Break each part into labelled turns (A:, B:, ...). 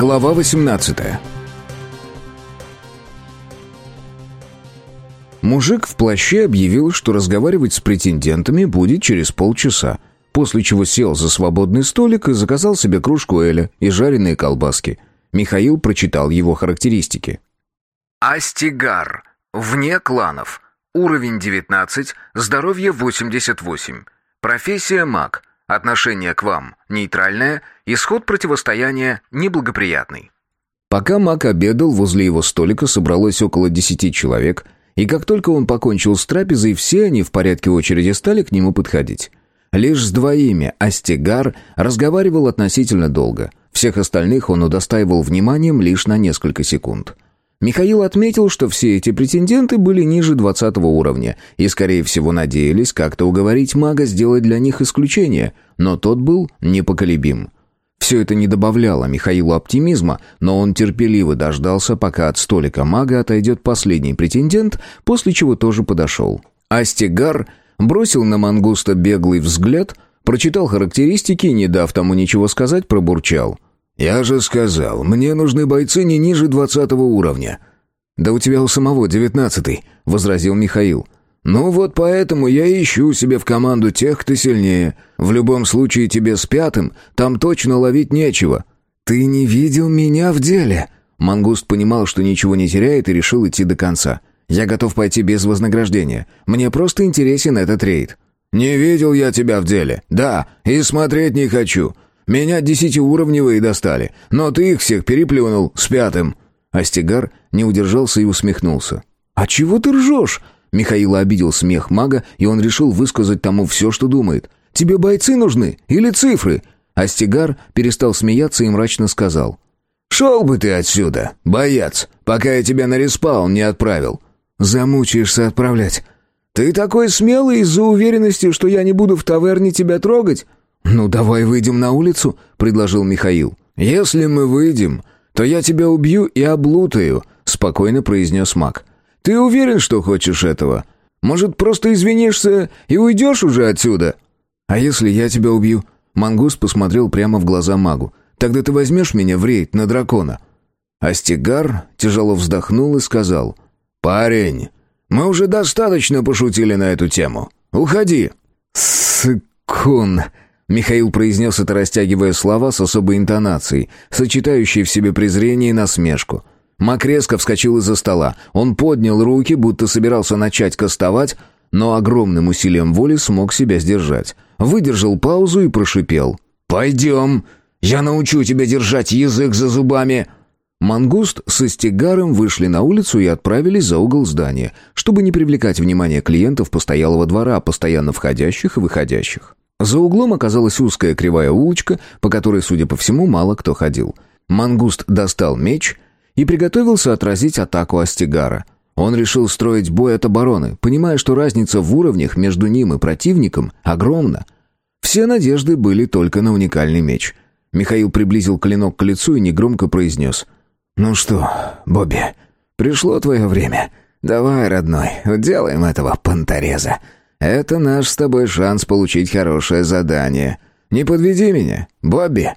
A: Глава 18 Мужик в плаще объявил, что разговаривать с претендентами будет через полчаса, после чего сел за свободный столик и заказал себе кружку эля и жареные колбаски. Михаил прочитал его характеристики.
B: Астигар. Вне кланов. Уровень 19, здоровье 88. Профессия маг. Отношение к вам нейтральное, исход противостояния неблагоприятный.
A: Пока Мак обедал, возле его столика собралось около десяти человек, и как только он покончил с трапезой, все они в порядке очереди стали к нему подходить. Лишь с двоими Астигар разговаривал относительно долго. Всех остальных он удостаивал вниманием лишь на несколько секунд. Михаил отметил, что все эти претенденты были ниже 20 уровня и, скорее всего, надеялись как-то уговорить мага сделать для них исключение, но тот был непоколебим. Все это не добавляло Михаилу оптимизма, но он терпеливо дождался, пока от столика мага отойдет последний претендент, после чего тоже подошел. Астигар бросил на мангуста беглый взгляд, прочитал характеристики и, не дав тому ничего сказать, пробурчал — «Я же сказал, мне нужны бойцы не ниже двадцатого уровня». «Да у тебя у самого девятнадцатый», — возразил Михаил. «Ну вот поэтому я ищу себе в команду тех, кто сильнее. В любом случае тебе с пятым там точно ловить нечего». «Ты не видел меня в деле?» Мангуст понимал, что ничего не теряет и решил идти до конца. «Я готов пойти без вознаграждения. Мне просто интересен этот рейд». «Не видел я тебя в деле. Да, и смотреть не хочу. Меня десятиуровневые достали, но ты их всех переплюнул с пятым». Астигар не удержался и усмехнулся. «А чего ты ржешь?» Михаила обидел смех мага, и он решил высказать тому все, что думает. «Тебе бойцы нужны или цифры?» Астигар перестал смеяться и мрачно сказал. «Шел бы ты отсюда, боец, пока я тебя на respawn не отправил». «Замучаешься отправлять». «Ты такой смелый из-за уверенности, что я не буду в таверне тебя трогать?» «Ну, давай выйдем на улицу», — предложил Михаил.
B: «Если мы выйдем, то я тебя убью и облутаю», — спокойно произнес маг. «Ты уверен, что хочешь этого? Может, просто извинишься и уйдешь уже отсюда?»
A: «А если я тебя убью?» Мангус посмотрел прямо в глаза магу. «Тогда ты возьмешь меня в рейд на дракона?»
B: Астигар тяжело вздохнул и сказал. «Парень, мы уже достаточно пошутили на эту тему. Уходи».
A: «Сыкун», Михаил произнес это, растягивая слова с особой интонацией, сочетающей в себе презрение и насмешку. Мак резко вскочил из-за стола. Он поднял руки, будто собирался начать кастовать, но огромным усилием воли смог себя сдержать. Выдержал паузу и прошипел. «Пойдем! Я научу тебя держать язык за зубами!» Мангуст с Астигаром вышли на улицу и отправились за угол здания, чтобы не привлекать внимание клиентов постоялого двора, постоянно входящих и выходящих. За углом оказалась узкая кривая улочка, по которой, судя по всему, мало кто ходил. Мангуст достал меч и приготовился отразить атаку Астигара. Он решил строить бой от обороны, понимая, что разница в уровнях между ним и противником огромна. Все надежды были только на уникальный меч. Михаил приблизил клинок к лицу и негромко произнес. «Ну что, Бобби, пришло твое время. Давай, родной, делаем этого понтореза». Это наш с тобой шанс получить хорошее задание. Не подведи меня, Бобби!»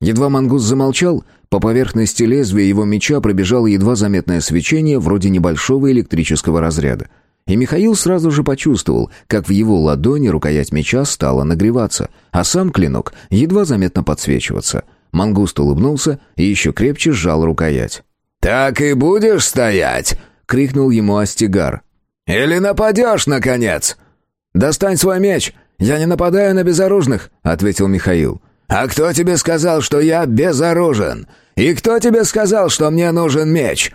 A: Едва мангус замолчал, по поверхности лезвия его меча пробежало едва заметное свечение вроде небольшого электрического разряда. И Михаил сразу же почувствовал, как в его ладони рукоять меча стала нагреваться, а сам клинок едва заметно подсвечиваться. Мангуст улыбнулся и еще крепче сжал рукоять.
B: «Так и будешь стоять!» — крикнул ему Астигар. «Или нападешь, наконец?» «Достань свой меч! Я не нападаю на безоружных!» — ответил Михаил. «А кто тебе сказал, что я безоружен? И кто тебе сказал, что мне нужен меч?»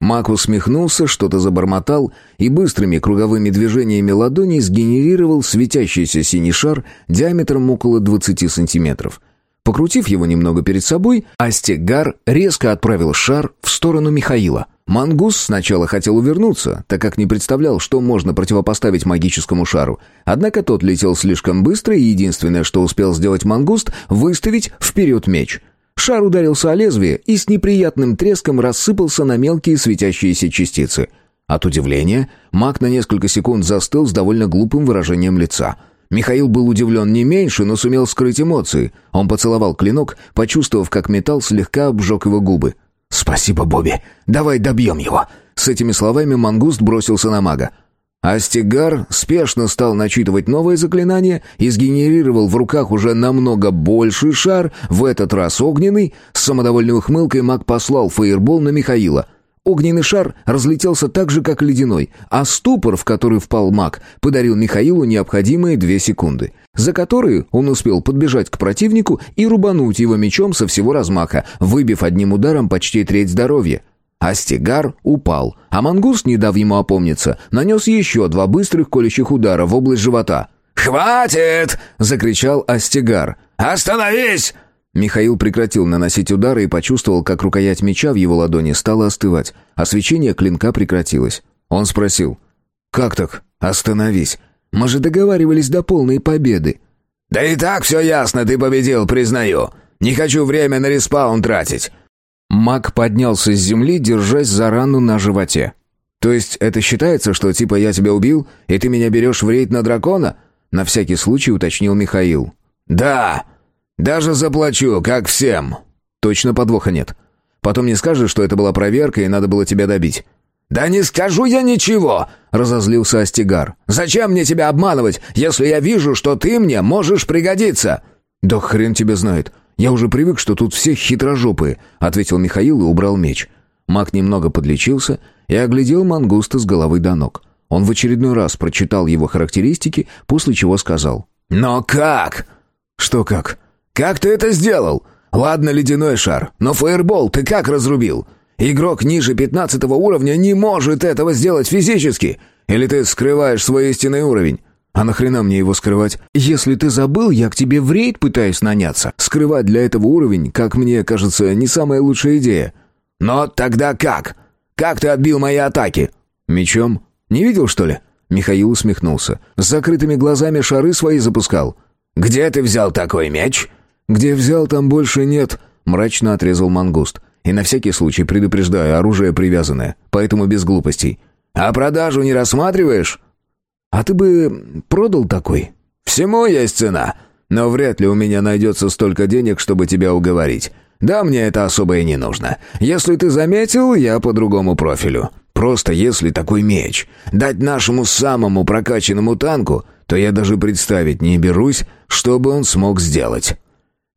A: Мак усмехнулся, что-то забормотал и быстрыми круговыми движениями ладони сгенерировал светящийся синий шар диаметром около 20 сантиметров. Покрутив его немного перед собой, Астегар резко отправил шар в сторону Михаила — Мангус сначала хотел увернуться, так как не представлял, что можно противопоставить магическому шару. Однако тот летел слишком быстро, и единственное, что успел сделать Мангуст, выставить вперед меч. Шар ударился о лезвие и с неприятным треском рассыпался на мелкие светящиеся частицы. От удивления маг на несколько секунд застыл с довольно глупым выражением лица. Михаил был удивлен не меньше, но сумел скрыть эмоции. Он поцеловал клинок, почувствовав, как металл слегка обжег его губы.
B: «Спасибо, Бобби. Давай добьем его».
A: С этими словами мангуст бросился на мага. Астигар спешно стал начитывать новое заклинание и сгенерировал в руках уже намного больший шар, в этот раз огненный. С самодовольной ухмылкой маг послал фаербол на Михаила — Огненный шар разлетелся так же, как ледяной, а ступор, в который впал маг, подарил Михаилу необходимые две секунды, за которые он успел подбежать к противнику и рубануть его мечом со всего размаха, выбив одним ударом почти треть здоровья. Астигар упал, а мангуст, не дав ему опомниться, нанес еще два быстрых колющих удара в область живота.
B: «Хватит!» — закричал Астигар. «Остановись!»
A: Михаил прекратил наносить удары и почувствовал, как рукоять меча в его ладони стала остывать, а свечение клинка прекратилось. Он спросил, «Как так? Остановись. Мы же договаривались до полной победы».
B: «Да и так все ясно, ты победил, признаю. Не хочу время на респаун тратить».
A: Маг поднялся с земли, держась за рану на животе. «То есть это считается, что типа я тебя убил, и ты меня берешь в рейд на дракона?» На всякий случай уточнил Михаил.
B: «Да!» «Даже заплачу, как всем».
A: «Точно подвоха нет. Потом не скажешь, что это была проверка и надо было тебя добить».
B: «Да не скажу я ничего!» — разозлился Астигар. «Зачем мне тебя обманывать, если я вижу, что ты мне можешь пригодиться?»
A: «Да хрен тебе знает. Я уже привык, что тут все хитрожопые», — ответил Михаил и убрал меч. Маг немного подлечился и оглядел мангуста с головы до ног. Он в очередной раз прочитал его характеристики, после чего сказал.
B: «Но как?»
A: «Что как?»
B: «Как ты это сделал? Ладно, ледяной шар, но фаербол ты как разрубил? Игрок ниже пятнадцатого уровня не может этого сделать физически. Или ты скрываешь свой истинный уровень?»
A: «А нахрена мне его скрывать? Если ты забыл, я к тебе в рейд пытаюсь наняться. Скрывать для этого уровень, как мне кажется, не самая лучшая идея».
B: «Но тогда как? Как ты отбил мои атаки?»
A: «Мечом? Не видел, что ли?» Михаил усмехнулся. «С закрытыми глазами шары свои запускал».
B: «Где ты взял такой меч?»
A: «Где взял, там больше нет», — мрачно отрезал мангуст. «И на всякий случай предупреждаю, оружие привязанное, поэтому без глупостей».
B: «А продажу не рассматриваешь?»
A: «А ты бы продал такой?»
B: «Всему есть цена, но вряд ли у меня найдется столько денег, чтобы тебя уговорить. Да, мне это особо и не нужно. Если ты заметил, я по другому профилю. Просто если такой меч дать нашему самому прокачанному танку, то я даже представить не берусь, что бы он смог сделать».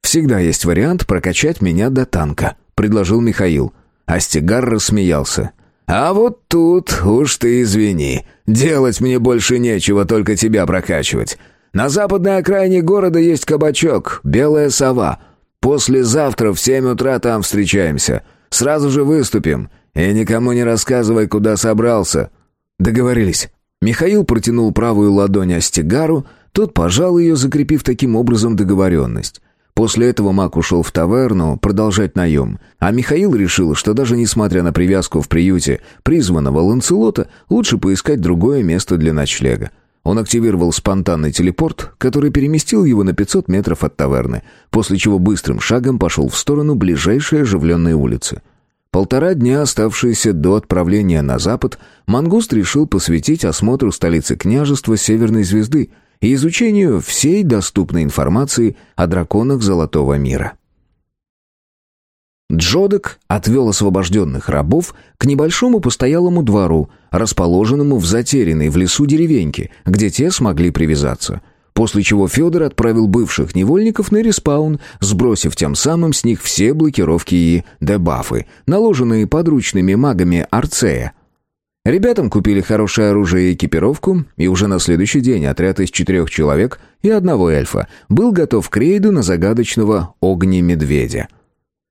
A: «Всегда есть вариант прокачать меня до танка», — предложил Михаил. Астигар рассмеялся.
B: «А вот тут уж ты извини. Делать мне больше нечего, только тебя прокачивать. На западной окраине города есть кабачок, белая сова. Послезавтра в семь утра там встречаемся. Сразу же выступим. И никому не рассказывай, куда собрался».
A: Договорились. Михаил протянул правую ладонь Астигару, тот пожал ее, закрепив таким образом договоренность. После этого Мак ушел в таверну продолжать наем, а Михаил решил, что даже несмотря на привязку в приюте призванного Ланцелота, лучше поискать другое место для ночлега. Он активировал спонтанный телепорт, который переместил его на 500 метров от таверны, после чего быстрым шагом пошел в сторону ближайшей оживленной улицы. Полтора дня, оставшиеся до отправления на запад, Мангуст решил посвятить осмотру столицы княжества Северной Звезды – и изучению всей доступной информации о драконах Золотого мира. Джодек отвел освобожденных рабов к небольшому постоялому двору, расположенному в затерянной в лесу деревеньке, где те смогли привязаться. После чего Федор отправил бывших невольников на респаун, сбросив тем самым с них все блокировки и дебафы, наложенные подручными магами Арцея – Ребятам купили хорошее оружие и экипировку, и уже на следующий день отряд из четырех человек и одного эльфа был готов к рейду на загадочного огне-медведя.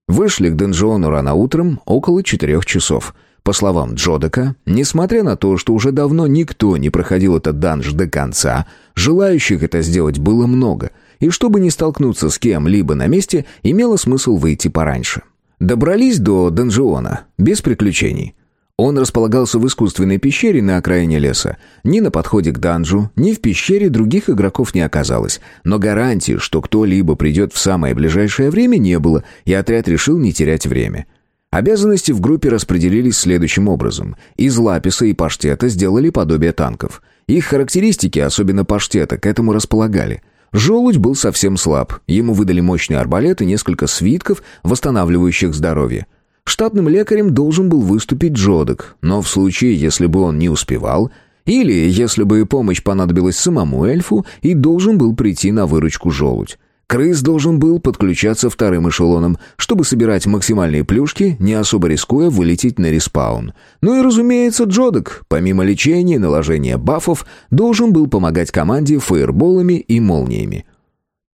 A: Вышли к донжиону рано утром, около четырех часов. По словам Джодека, несмотря на то, что уже давно никто не проходил этот данж до конца, желающих это сделать было много, и чтобы не столкнуться с кем-либо на месте, имело смысл выйти пораньше. Добрались до донжиона, без приключений. Он располагался в искусственной пещере на окраине леса. Ни на подходе к данжу, ни в пещере других игроков не оказалось. Но гарантии, что кто-либо придет в самое ближайшее время, не было, и отряд решил не терять время. Обязанности в группе распределились следующим образом. Из Лаписа и Паштета сделали подобие танков. Их характеристики, особенно паштета, к этому располагали. Желудь был совсем слаб. Ему выдали мощный арбалет и несколько свитков, восстанавливающих здоровье. Штатным лекарем должен был выступить Джодок, но в случае, если бы он не успевал, или если бы помощь понадобилась самому эльфу, и должен был прийти на выручку желудь. Крыс должен был подключаться вторым эшелоном, чтобы собирать максимальные плюшки, не особо рискуя вылететь на респаун. Ну и, разумеется, Джодок, помимо лечения и наложения бафов, должен был помогать команде фаерболами и молниями.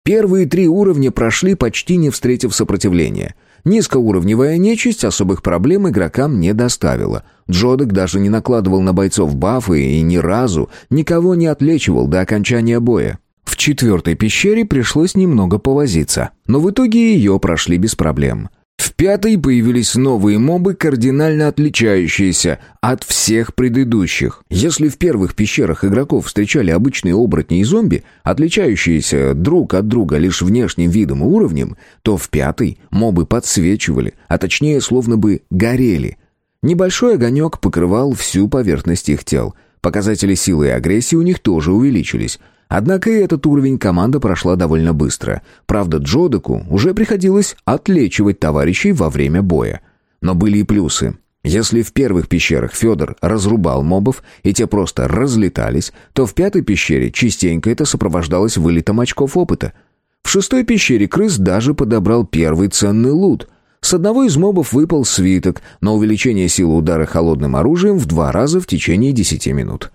A: Первые три уровня прошли, почти не встретив сопротивления. Низкоуровневая нечисть особых проблем игрокам не доставила. Джодок даже не накладывал на бойцов бафы и ни разу никого не отлечивал до окончания боя. В четвертой пещере пришлось немного повозиться, но в итоге ее прошли без проблем. В пятой появились новые мобы, кардинально отличающиеся от всех предыдущих. Если в первых пещерах игроков встречали обычные оборотни и зомби, отличающиеся друг от друга лишь внешним видом и уровнем, то в пятой мобы подсвечивали, а точнее словно бы горели. Небольшой огонек покрывал всю поверхность их тел. Показатели силы и агрессии у них тоже увеличились – Однако и этот уровень команда прошла довольно быстро. Правда, Джодеку уже приходилось отлечивать товарищей во время боя. Но были и плюсы. Если в первых пещерах Федор разрубал мобов, и те просто разлетались, то в пятой пещере частенько это сопровождалось вылетом очков опыта. В шестой пещере крыс даже подобрал первый ценный лут. С одного из мобов выпал свиток на увеличение силы удара холодным оружием в два раза в течение десяти минут.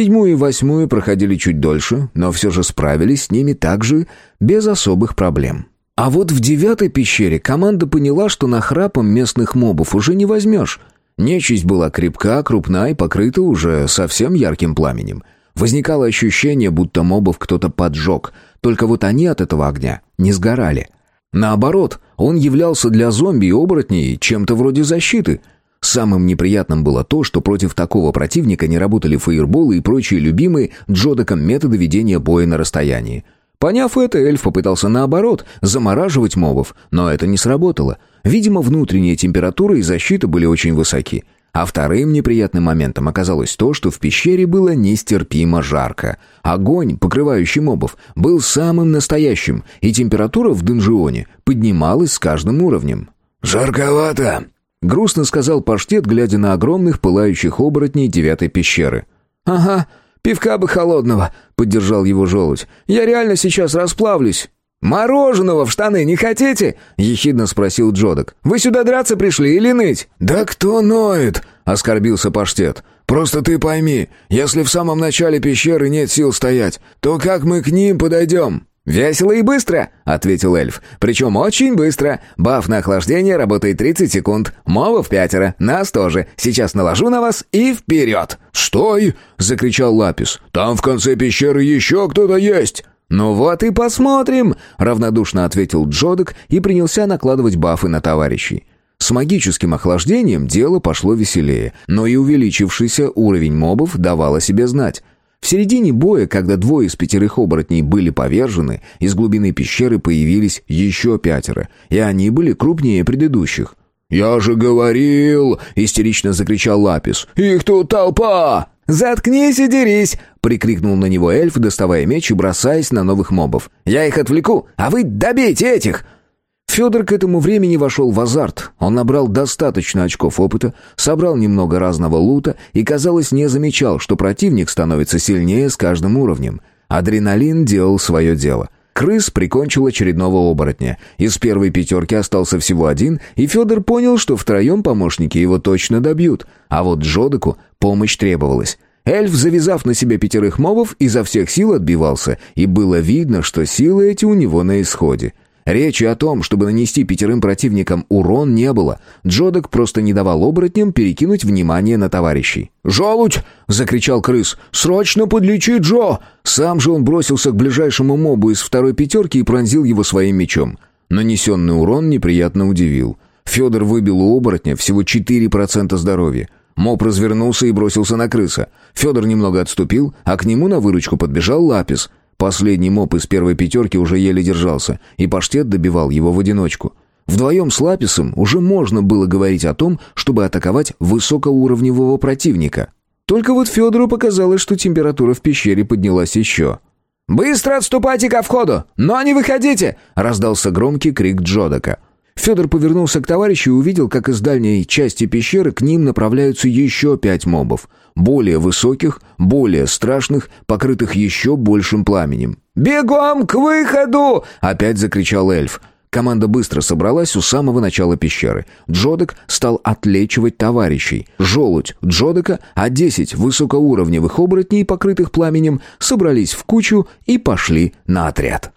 A: Седьмую и восьмую проходили чуть дольше, но все же справились с ними также без особых проблем. А вот в девятой пещере команда поняла, что на храпом местных мобов уже не возьмешь. Нечисть была крепка, крупна и покрыта уже совсем ярким пламенем. Возникало ощущение, будто мобов кто-то поджег, только вот они от этого огня не сгорали. Наоборот, он являлся для зомби и оборотней чем-то вроде защиты — Самым неприятным было то, что против такого противника не работали фаерболы и прочие любимые Джодаком методы ведения боя на расстоянии. Поняв это, эльф попытался наоборот, замораживать мобов, но это не сработало. Видимо, внутренняя температура и защита были очень высоки. А вторым неприятным моментом оказалось то, что в пещере было нестерпимо жарко. Огонь, покрывающий мобов, был самым настоящим, и температура в донжионе поднималась с каждым уровнем.
B: «Жарковато!»
A: Грустно сказал паштет, глядя на огромных пылающих оборотней девятой пещеры.
C: «Ага, пивка бы холодного», — поддержал его желудь. «Я реально сейчас расплавлюсь». «Мороженого в штаны не хотите?» — ехидно спросил Джодок. «Вы сюда драться пришли или ныть?»
B: «Да кто ноет?» — оскорбился паштет. «Просто ты пойми, если в самом начале пещеры нет сил стоять, то как мы к ним подойдем?»
C: «Весело и быстро», — ответил эльф. «Причем очень быстро. Баф на охлаждение работает 30 секунд. Мова пятеро. Нас тоже. Сейчас наложу на вас и вперед!»
B: «Стой!» — закричал Лапис. «Там в конце пещеры еще кто-то есть!»
C: «Ну вот и посмотрим!» — равнодушно ответил Джодок и принялся накладывать бафы на товарищей.
A: С магическим охлаждением дело пошло веселее, но и увеличившийся уровень мобов давал о себе знать. В середине боя, когда двое из пятерых оборотней были повержены, из глубины пещеры появились еще пятеро, и они были крупнее предыдущих.
B: «Я же говорил!» — истерично закричал Лапис. «Их тут толпа!»
C: «Заткнись и дерись!» — прикрикнул на него эльф, доставая меч и бросаясь на новых мобов. «Я их отвлеку, а вы добейте этих!»
A: Федор к этому времени вошел в азарт. Он набрал достаточно очков опыта, собрал немного разного лута и, казалось, не замечал, что противник становится сильнее с каждым уровнем. Адреналин делал свое дело. Крыс прикончил очередного оборотня. Из первой пятерки остался всего один, и Федор понял, что втроем помощники его точно добьют. А вот Джодеку помощь требовалась. Эльф, завязав на себе пятерых мобов, изо всех сил отбивался, и было видно, что силы эти у него на исходе. Речи о том, чтобы нанести пятерым противникам урон, не было. Джодок просто не давал оборотням перекинуть внимание на товарищей.
B: «Желудь!» — закричал крыс. «Срочно подлечи Джо!»
A: Сам же он бросился к ближайшему мобу из второй пятерки и пронзил его своим мечом. Нанесенный урон неприятно удивил. Федор выбил у оборотня всего 4% здоровья. Моб развернулся и бросился на крыса. Федор немного отступил, а к нему на выручку подбежал Лапис — Последний моп из первой пятерки уже еле держался, и паштет добивал его в одиночку. Вдвоем с Лаписом уже можно было говорить о том, чтобы атаковать высокоуровневого противника. Только вот Федору показалось, что температура в пещере поднялась еще.
C: «Быстро отступайте ко входу, но не выходите!»
A: — раздался громкий крик Джодака. Федор повернулся к товарищу и увидел, как из дальней части пещеры к ним направляются еще пять мобов. Более высоких, более страшных, покрытых еще большим пламенем.
C: «Бегом к выходу!»
A: — опять закричал эльф. Команда быстро собралась у самого начала пещеры. Джодек стал отлечивать товарищей. Желудь Джодека, а десять высокоуровневых оборотней, покрытых пламенем, собрались в кучу и пошли на отряд.